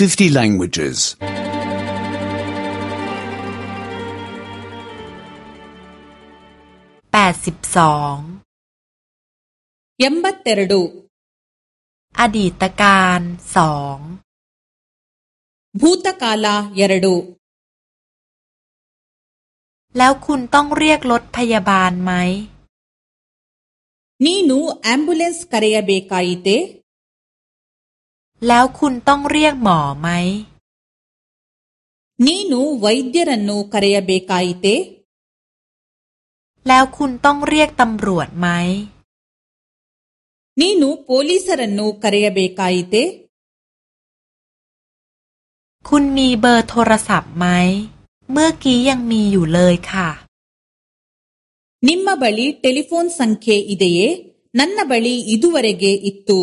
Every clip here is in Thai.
50 languages. 82 ಎಂಬತ್ತೆರಡು อดีตการสอง ಭೂತಕಾಲ ಎರಡು แล้วคุณต้องเรียกรถพยาบาลไหม ನೀನು ಆಂಬ್ಯುಲೆನ್ಸ್ ಕರೆಯಬೇಕಾಯಿತೇ แล้วคุณต้องเรียกหมอไหม นี่นูวัยเดรันโนคารยาเบกายเต แล้วคุณต้องเรียกตำรวจไหม นี่นูโพลิสรันโนคารยาเบกายเต คุณมีเบอร์โทรศัพท์ไหม เมื่อกี้ยังมีอยู่เลยค่ะ นิมมาบัลีโทรศัพท์สังเคอิเดเย นันนาบัลีอิดูวเรเกอิตู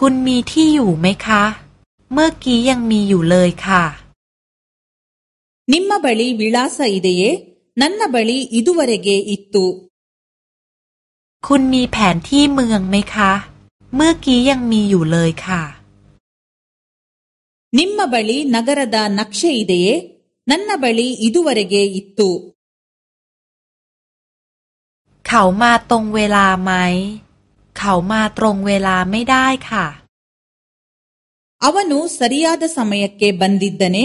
คุณมีที่อยู่ไหมคะ เมื่อกี้ยังมีอยู่เลยค่ะน ನ ม ಮ ್ล ಬಳಿ ವಿಳಾಸ ಇ ದ ೆ ಯ นันนาบลีอิดูวเรเกอิตุคุณมีแผนที่เมืองไหมคะ เมื่อกี้ยังมีอยู่เลยค่ะนิมมาบลีน ಳ ಿ ನಗರದ ನ เ್ ಷ ೆ ಇ ದ ೆ ಯ นันนาบลีอิดูวเรเกอิตุเขามาตรงเวลาไหมขามาตรงเวลาไม่ได้ค่ะอาวนุสริยาดสมัยเกบันดิดเน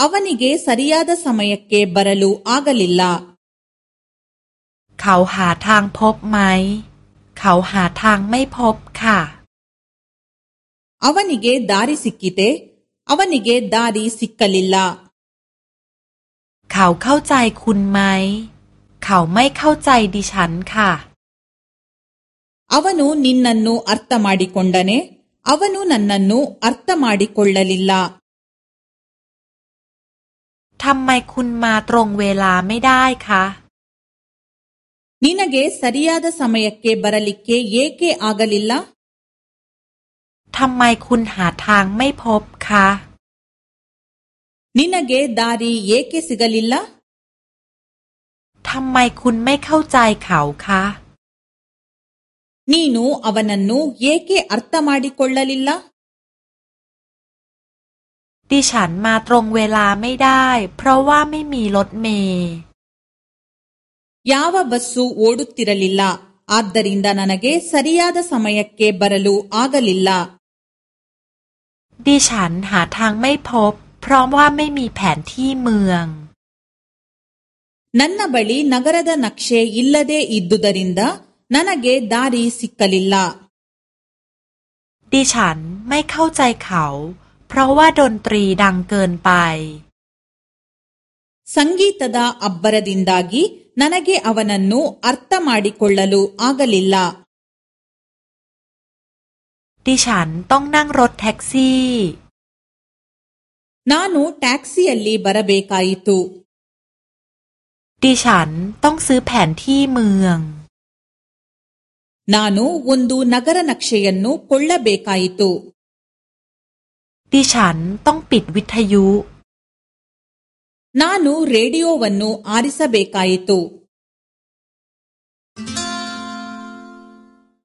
อาวนิเกสริยาดสมัยเกบารลูอากลิลลาเขาหาทางพบไหม เขาหาทางไม่พบค่ะอาวนิเกดาริสิกิเตอาวนิเกดาริสิกลิลลาเขาเข้าใจคุณไหม เขาไม่เข้าใจดิฉันค่ะ ಅವನು ನಿನ್ನನ್ನು ಅರ್ಥ ಮಾಡಿಕೊಂಡನೆ ಅವನು ನನ್ನನ್ನು ಅರ್ಥ ಮಾಡಿಕೊಳ್ಳಲಿಲ್ಲ ทำไมคุณมาตรงเวลาไม่ได้คะ ನಿನಗೆ ಸರಿಯಾದ ಸಮಯಕ್ಕೆ ಬರಲಿಕ್ಕೆ ಏಕೆ ಆಗಲಿಲ್ಲ ทำไมคุณหาทางไม่พบคะ ನಿನಗೆ ದಾರಿ ಏಕೆ ಸಿಗಲಿಲ್ಲ ทำไมคุณไม่เข้าใจเขาคะ ನೀನು ಅವನನ್ನು ಏಕೆ ಅರ್ಥ ಮಾಡಿಕೊಳ್ಳಲಿಲ್ಲ ಯಾವ ಬಸ್ಸು ಓಡುತ್ತಿರಲಿಲ್ಲ ಆದ್ದರಿಂದ ನನಗೆ ಸರಿಯಾದ ಸಮಯಕ್ಕೆ ಬರಲು ಆಗಲಿಲ್ಲ ನನ್ನ ಬಳಿ ನಗರದ ನಕ್ಷೆ ಇಲ್ಲದೆ ಇದ್ದುದರಿಂದ นั่นเอดารีสิกลิลลาดิฉันไม่เข้าใจเขา เพราะว่าดนตรีดังเกินไปสังกีตดาอับบรดินดากีนั่นเอวันนนูอัตตมาดิคลลลูอากลิลลาดิฉันต้องนั่งรถแท็กซี่นานูแท็กซี่ลีบาระเบกายตุ ดิฉันต้องซื้อแผนที่เมือง ನಾನು ಒಂದು ನಗರ ನಕ್ಷೆಯನ್ನು ಕೊಳ್ಳಬೇಕಾಯಿತು ดิฉันต้องปิดวิทยุ ನಾನು ರೇಡಿಯೋವನ್ನು ಆರಿಸಬೇಕಾಯಿತು